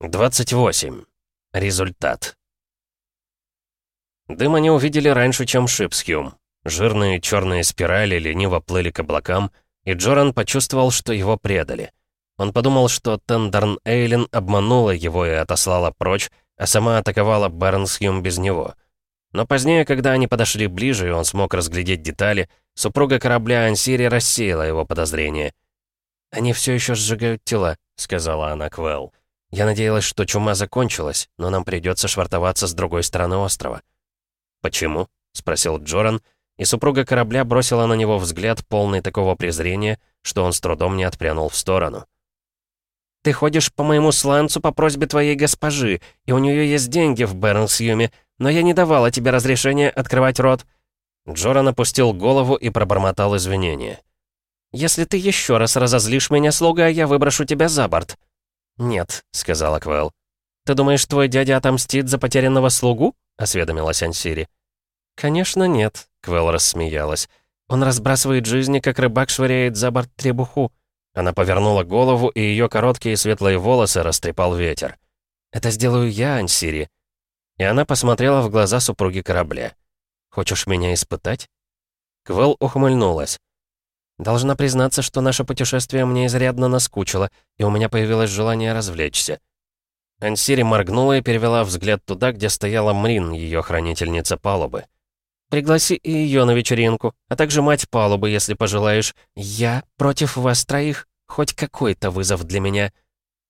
28. Результат. Дым они увидели раньше, чем Шипскиум. Жирные черные спирали лениво плыли к облакам, и Джоран почувствовал, что его предали. Он подумал, что Тендерн Эйлин обманула его и отослала прочь, а сама атаковала Бернсхюм без него. Но позднее, когда они подошли ближе, и он смог разглядеть детали, супруга корабля Ансири рассеяла его подозрения. «Они все еще сжигают тела», — сказала она Квелл. Я надеялась, что чума закончилась, но нам придется швартоваться с другой стороны острова. «Почему?» — спросил Джоран, и супруга корабля бросила на него взгляд, полный такого презрения, что он с трудом не отпрянул в сторону. «Ты ходишь по моему сланцу по просьбе твоей госпожи, и у нее есть деньги в Бернсюме, но я не давала тебе разрешения открывать рот». Джоран опустил голову и пробормотал извинения. «Если ты еще раз разозлишь меня, слуга, я выброшу тебя за борт», «Нет», — сказала Квел. «Ты думаешь, твой дядя отомстит за потерянного слугу?» — осведомилась Ансири. «Конечно нет», — Квел рассмеялась. «Он разбрасывает жизни, как рыбак швыряет за борт требуху». Она повернула голову, и ее короткие светлые волосы растрепал ветер. «Это сделаю я, Ансири». И она посмотрела в глаза супруги корабля. «Хочешь меня испытать?» Квел ухмыльнулась. Должна признаться, что наше путешествие мне изрядно наскучило, и у меня появилось желание развлечься. Ансири моргнула и перевела взгляд туда, где стояла Мрин, ее хранительница палубы. «Пригласи и ее на вечеринку, а также мать палубы, если пожелаешь. Я против вас троих. Хоть какой-то вызов для меня».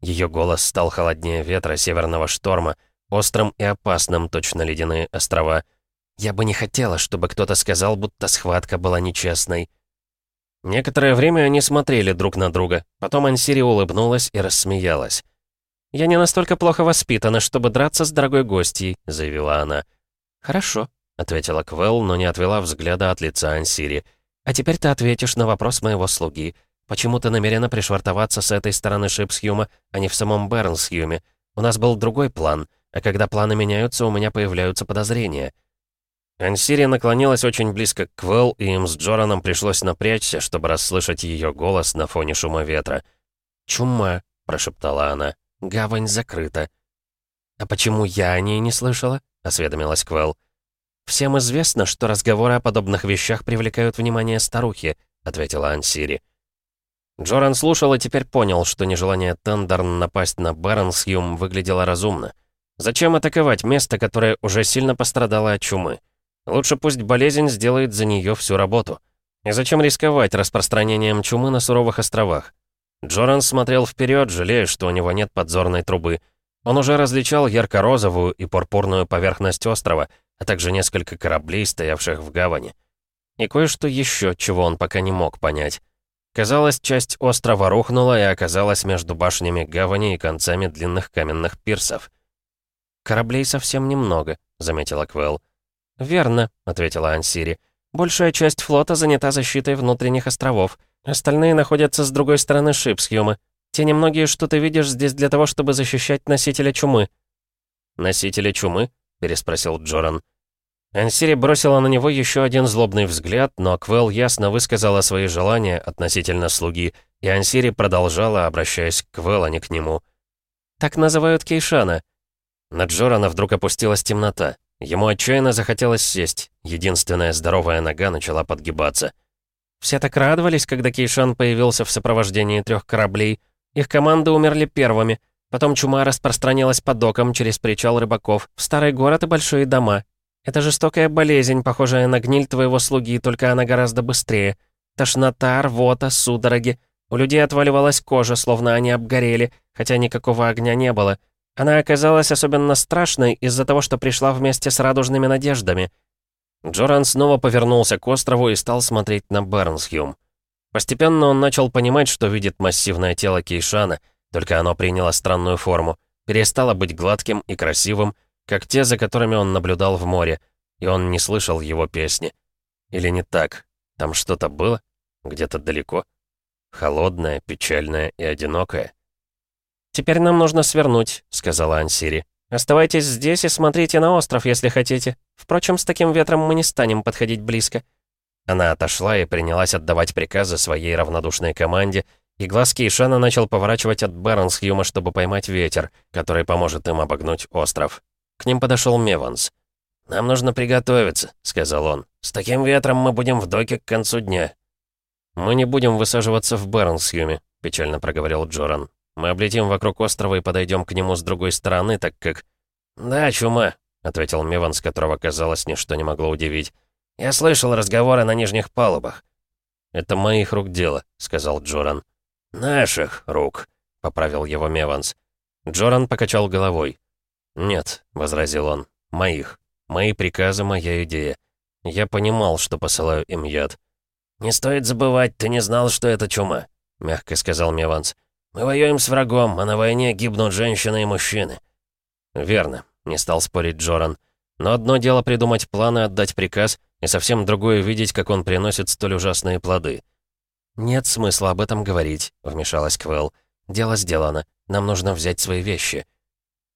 Ее голос стал холоднее ветра северного шторма, острым и опасным, точно ледяные острова. «Я бы не хотела, чтобы кто-то сказал, будто схватка была нечестной». Некоторое время они смотрели друг на друга. Потом Ансири улыбнулась и рассмеялась. «Я не настолько плохо воспитана, чтобы драться с дорогой гостьей», — заявила она. «Хорошо», — ответила Квелл, но не отвела взгляда от лица Ансири. «А теперь ты ответишь на вопрос моего слуги. Почему ты намерена пришвартоваться с этой стороны Шипсхьюма, а не в самом Бернсхьюме? У нас был другой план, а когда планы меняются, у меня появляются подозрения». Ансирия наклонилась очень близко к Квелл, и им с Джораном пришлось напрячься, чтобы расслышать ее голос на фоне шума ветра. «Чума», — прошептала она, — «гавань закрыта». «А почему я о ней не слышала?» — осведомилась Квелл. «Всем известно, что разговоры о подобных вещах привлекают внимание старухи», — ответила Ансири. Джоран слушал и теперь понял, что нежелание Тендерн напасть на Бернсхюм выглядело разумно. Зачем атаковать место, которое уже сильно пострадало от чумы? Лучше пусть болезнь сделает за нее всю работу. И зачем рисковать распространением чумы на суровых островах? Джоран смотрел вперед, жалея, что у него нет подзорной трубы. Он уже различал ярко-розовую и пурпурную поверхность острова, а также несколько кораблей, стоявших в гавани. И кое-что еще, чего он пока не мог понять. Казалось, часть острова рухнула и оказалась между башнями гавани и концами длинных каменных пирсов. «Кораблей совсем немного», — заметила Квелл. «Верно», — ответила Ансири. «Большая часть флота занята защитой внутренних островов. Остальные находятся с другой стороны Шипсхюма. Те немногие, что ты видишь, здесь для того, чтобы защищать носителя чумы». «Носителя чумы?» — переспросил Джоран. Ансири бросила на него еще один злобный взгляд, но Квел ясно высказала свои желания относительно слуги, и Ансири продолжала, обращаясь к Квел, а не к нему. «Так называют Кейшана». На Джорана вдруг опустилась темнота. Ему отчаянно захотелось сесть. Единственная здоровая нога начала подгибаться. Все так радовались, когда Кейшан появился в сопровождении трех кораблей. Их команды умерли первыми. Потом чума распространилась по докам через причал рыбаков, в старый город и большие дома. Это жестокая болезнь, похожая на гниль твоего слуги, только она гораздо быстрее. Тошнота, рвота, судороги. У людей отваливалась кожа, словно они обгорели, хотя никакого огня не было. Она оказалась особенно страшной из-за того, что пришла вместе с радужными надеждами. Джоран снова повернулся к острову и стал смотреть на Бернсхюм. Постепенно он начал понимать, что видит массивное тело Кейшана, только оно приняло странную форму, перестало быть гладким и красивым, как те, за которыми он наблюдал в море, и он не слышал его песни. Или не так? Там что-то было? Где-то далеко? Холодное, печальное и одинокое? «Теперь нам нужно свернуть», — сказала Ансири. «Оставайтесь здесь и смотрите на остров, если хотите. Впрочем, с таким ветром мы не станем подходить близко». Она отошла и принялась отдавать приказы своей равнодушной команде, и глаз Кейшана начал поворачивать от Бернсхьюма, чтобы поймать ветер, который поможет им обогнуть остров. К ним подошел Меванс. «Нам нужно приготовиться», — сказал он. «С таким ветром мы будем в доке к концу дня». «Мы не будем высаживаться в Бернсхьюме», — печально проговорил Джоран. Мы облетим вокруг острова и подойдем к нему с другой стороны, так как...» «Да, чума», — ответил Миван, с которого, казалось, ничто не могло удивить. «Я слышал разговоры на нижних палубах». «Это моих рук дело», — сказал Джоран. «Наших рук», — поправил его Меванс. Джоран покачал головой. «Нет», — возразил он, — «моих. Мои приказы, моя идея. Я понимал, что посылаю им яд». «Не стоит забывать, ты не знал, что это чума», — мягко сказал Меванс. Мы воюем с врагом, а на войне гибнут женщины и мужчины». «Верно», — не стал спорить Джоран. «Но одно дело придумать планы, отдать приказ, и совсем другое видеть, как он приносит столь ужасные плоды». «Нет смысла об этом говорить», — вмешалась Квелл. «Дело сделано. Нам нужно взять свои вещи».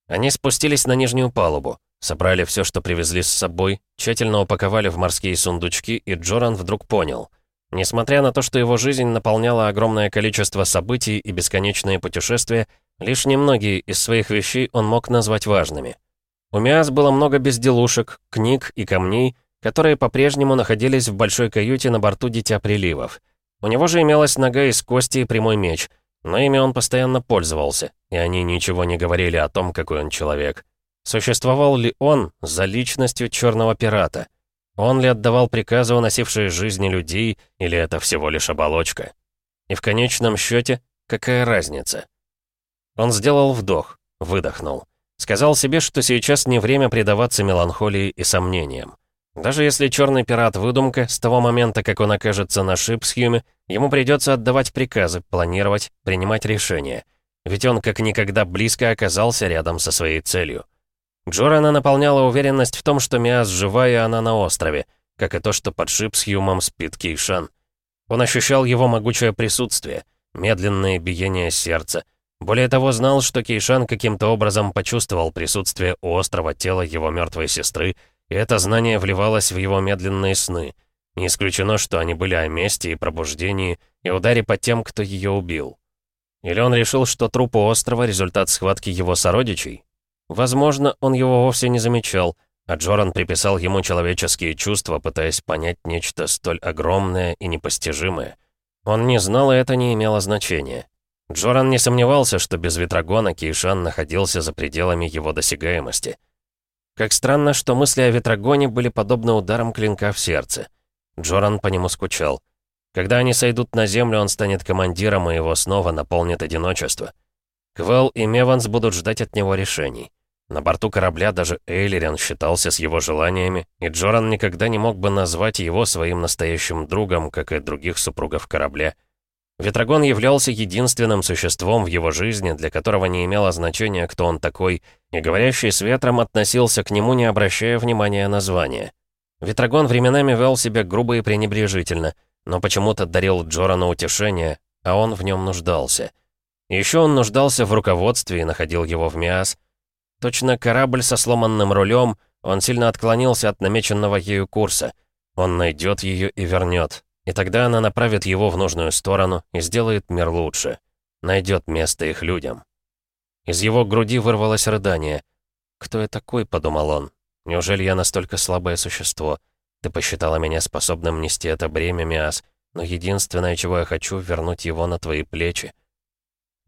Они спустились на нижнюю палубу, собрали все, что привезли с собой, тщательно упаковали в морские сундучки, и Джоран вдруг понял — Несмотря на то, что его жизнь наполняла огромное количество событий и бесконечные путешествия, лишь немногие из своих вещей он мог назвать важными. У Миас было много безделушек, книг и камней, которые по-прежнему находились в большой каюте на борту Дитя Приливов. У него же имелась нога из кости и прямой меч, но ими он постоянно пользовался, и они ничего не говорили о том, какой он человек. Существовал ли он за личностью черного пирата — он ли отдавал приказы, уносившие жизни людей, или это всего лишь оболочка? И в конечном счете, какая разница? Он сделал вдох, выдохнул. Сказал себе, что сейчас не время предаваться меланхолии и сомнениям. Даже если черный пират выдумка, с того момента, как он окажется на Шипсхьюме, ему придется отдавать приказы, планировать, принимать решения. Ведь он как никогда близко оказался рядом со своей целью. Джорана наполняла уверенность в том, что Миас жива и она на острове, как и то, что под шип с Юмом спит Кейшан. Он ощущал его могучее присутствие, медленное биение сердца. Более того, знал, что Кейшан каким-то образом почувствовал присутствие у острова тела его мертвой сестры, и это знание вливалось в его медленные сны. Не исключено, что они были о месте и пробуждении, и ударе по тем, кто ее убил. Или он решил, что труп у острова — результат схватки его сородичей? Возможно, он его вовсе не замечал, а Джоран приписал ему человеческие чувства, пытаясь понять нечто столь огромное и непостижимое. Он не знал, и это не имело значения. Джоран не сомневался, что без Ветрогона Кейшан находился за пределами его досягаемости. Как странно, что мысли о Ветрогоне были подобны ударам клинка в сердце. Джоран по нему скучал. Когда они сойдут на землю, он станет командиром, и его снова наполнит одиночество. Квелл и Меванс будут ждать от него решений. На борту корабля даже Эйлерин считался с его желаниями, и Джоран никогда не мог бы назвать его своим настоящим другом, как и других супругов корабля. Ветрогон являлся единственным существом в его жизни, для которого не имело значения, кто он такой, и говорящий с ветром относился к нему, не обращая внимания на звание. Ветрогон временами вел себя грубо и пренебрежительно, но почему-то дарил Джорану утешение, а он в нем нуждался. Еще он нуждался в руководстве и находил его в Миас — Точно корабль со сломанным рулем, он сильно отклонился от намеченного ею курса. Он найдет ее и вернет. И тогда она направит его в нужную сторону и сделает мир лучше. Найдет место их людям. Из его груди вырвалось рыдание. «Кто я такой?» — подумал он. «Неужели я настолько слабое существо? Ты посчитала меня способным нести это бремя, Миас, но единственное, чего я хочу, — вернуть его на твои плечи».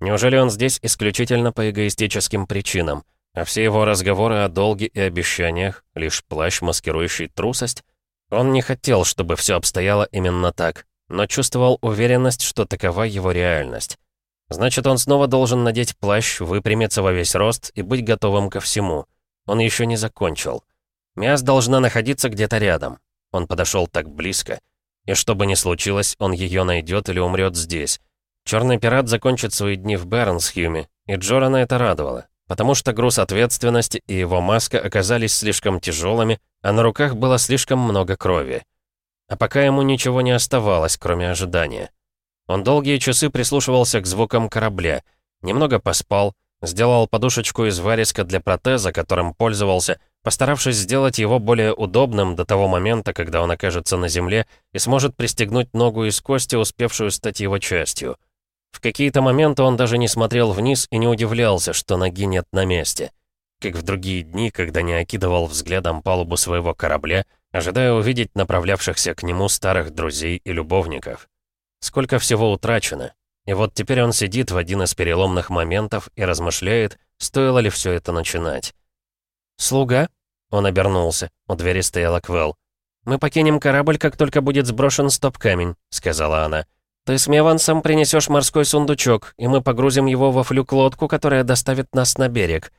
Неужели он здесь исключительно по эгоистическим причинам? А все его разговоры о долге и обещаниях — лишь плащ, маскирующий трусость. Он не хотел, чтобы все обстояло именно так, но чувствовал уверенность, что такова его реальность. Значит, он снова должен надеть плащ, выпрямиться во весь рост и быть готовым ко всему. Он еще не закончил. Мяс должна находиться где-то рядом. Он подошел так близко. И что бы ни случилось, он ее найдет или умрет здесь. Черный пират закончит свои дни в Бернсхюме, и Джорана это радовало потому что груз ответственности и его маска оказались слишком тяжелыми, а на руках было слишком много крови. А пока ему ничего не оставалось, кроме ожидания. Он долгие часы прислушивался к звукам корабля, немного поспал, сделал подушечку из вариска для протеза, которым пользовался, постаравшись сделать его более удобным до того момента, когда он окажется на земле и сможет пристегнуть ногу из кости, успевшую стать его частью. В какие-то моменты он даже не смотрел вниз и не удивлялся, что ноги нет на месте. Как в другие дни, когда не окидывал взглядом палубу своего корабля, ожидая увидеть направлявшихся к нему старых друзей и любовников. Сколько всего утрачено. И вот теперь он сидит в один из переломных моментов и размышляет, стоило ли все это начинать. «Слуга?» — он обернулся. У двери стояла Квелл. «Мы покинем корабль, как только будет сброшен стоп-камень», — сказала она. «Ты с Мевансом принесешь морской сундучок, и мы погрузим его во флюк-лодку, которая доставит нас на берег».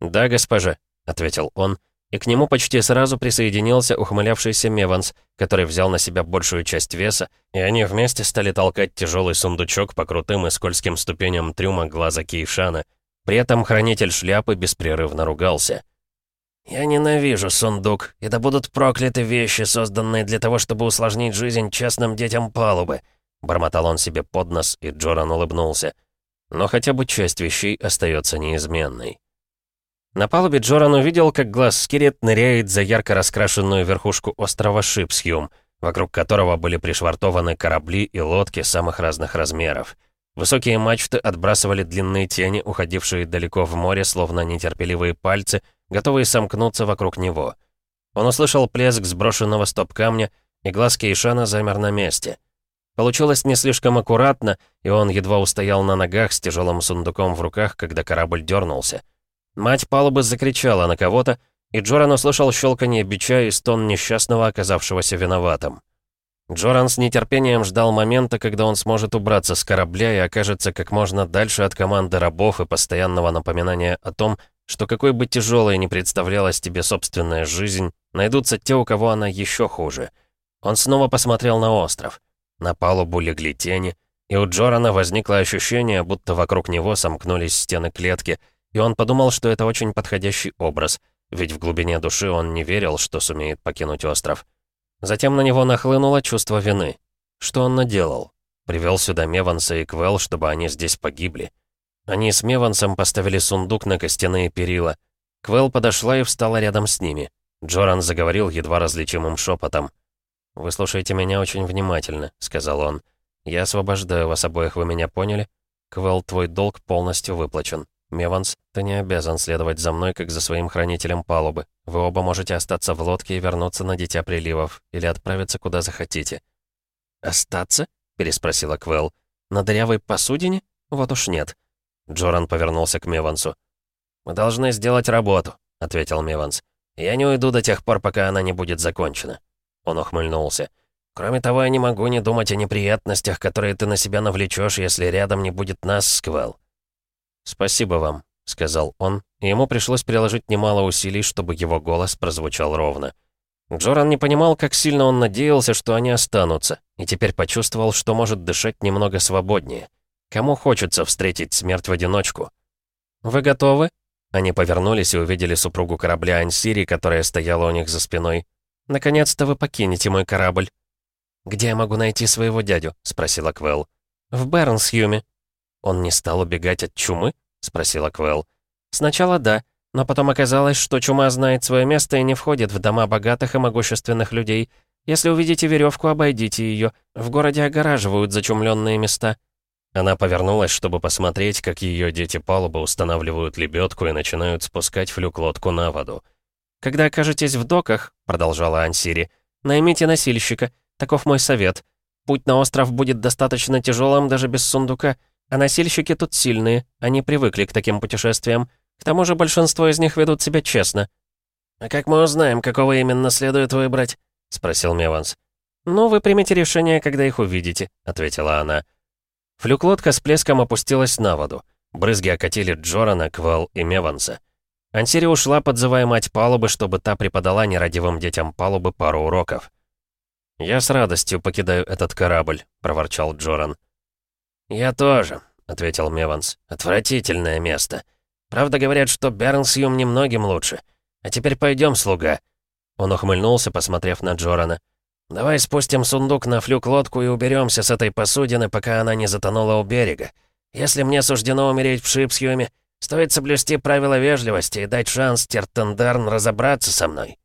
«Да, госпожа», — ответил он, и к нему почти сразу присоединился ухмылявшийся Меванс, который взял на себя большую часть веса, и они вместе стали толкать тяжелый сундучок по крутым и скользким ступеням трюма глаза Кейшана. При этом хранитель шляпы беспрерывно ругался. «Я ненавижу сундук, и да будут прокляты вещи, созданные для того, чтобы усложнить жизнь честным детям палубы», Бормотал он себе под нос, и Джоран улыбнулся. Но хотя бы часть вещей остается неизменной. На палубе Джоран увидел, как глаз Скирет ныряет за ярко раскрашенную верхушку острова Шипсхюм, вокруг которого были пришвартованы корабли и лодки самых разных размеров. Высокие мачты отбрасывали длинные тени, уходившие далеко в море, словно нетерпеливые пальцы, готовые сомкнуться вокруг него. Он услышал плеск сброшенного стоп-камня, и глаз Кейшана замер на месте — Получилось не слишком аккуратно, и он едва устоял на ногах с тяжелым сундуком в руках, когда корабль дернулся. Мать палубы закричала на кого-то, и Джоран услышал щелканье бича и стон несчастного, оказавшегося виноватым. Джоран с нетерпением ждал момента, когда он сможет убраться с корабля и окажется как можно дальше от команды рабов и постоянного напоминания о том, что какой бы тяжелой ни представлялась тебе собственная жизнь, найдутся те, у кого она еще хуже. Он снова посмотрел на остров на палубу легли тени, и у Джорана возникло ощущение, будто вокруг него сомкнулись стены клетки, и он подумал, что это очень подходящий образ, ведь в глубине души он не верил, что сумеет покинуть остров. Затем на него нахлынуло чувство вины. Что он наделал? Привел сюда Меванса и Квел, чтобы они здесь погибли. Они с Мевансом поставили сундук на костяные перила. Квел подошла и встала рядом с ними. Джоран заговорил едва различимым шепотом. «Вы слушаете меня очень внимательно», — сказал он. «Я освобождаю вас обоих, вы меня поняли? Квелл, твой долг полностью выплачен. Меванс, ты не обязан следовать за мной, как за своим хранителем палубы. Вы оба можете остаться в лодке и вернуться на Дитя Приливов, или отправиться куда захотите». «Остаться?» — переспросила Квелл. «На дырявой посудине? Вот уж нет». Джоран повернулся к Мевансу. «Мы должны сделать работу», — ответил Меванс. «Я не уйду до тех пор, пока она не будет закончена». Он ухмыльнулся. «Кроме того, я не могу не думать о неприятностях, которые ты на себя навлечешь, если рядом не будет нас, Сквел». «Спасибо вам», — сказал он, и ему пришлось приложить немало усилий, чтобы его голос прозвучал ровно. Джоран не понимал, как сильно он надеялся, что они останутся, и теперь почувствовал, что может дышать немного свободнее. Кому хочется встретить смерть в одиночку? «Вы готовы?» Они повернулись и увидели супругу корабля Ансири, которая стояла у них за спиной. Наконец-то вы покинете мой корабль». «Где я могу найти своего дядю?» — спросила Квелл. «В Бернсьюме». «Он не стал убегать от чумы?» — спросила Квелл. «Сначала да, но потом оказалось, что чума знает свое место и не входит в дома богатых и могущественных людей. Если увидите веревку, обойдите ее. В городе огораживают зачумленные места». Она повернулась, чтобы посмотреть, как ее дети палубы устанавливают лебедку и начинают спускать флюк-лодку на воду. «Когда окажетесь в доках», — продолжала Ансири, — «наймите носильщика. Таков мой совет. Путь на остров будет достаточно тяжелым даже без сундука, а носильщики тут сильные, они привыкли к таким путешествиям. К тому же большинство из них ведут себя честно». «А как мы узнаем, какого именно следует выбрать?» — спросил Меванс. «Ну, вы примете решение, когда их увидите», — ответила она. Флюклодка с плеском опустилась на воду. Брызги окатили Джорана, Квал и Меванса. Ансири ушла, подзывая мать палубы, чтобы та преподала нерадивым детям палубы пару уроков. «Я с радостью покидаю этот корабль», — проворчал Джоран. «Я тоже», — ответил Меванс. «Отвратительное место. Правда, говорят, что Бернсьюм немногим лучше. А теперь пойдем, слуга». Он ухмыльнулся, посмотрев на Джорана. «Давай спустим сундук на флюк-лодку и уберемся с этой посудины, пока она не затонула у берега. Если мне суждено умереть в Шипсьюме, Стоит соблюсти правила вежливости и дать шанс Тертендарн разобраться со мной.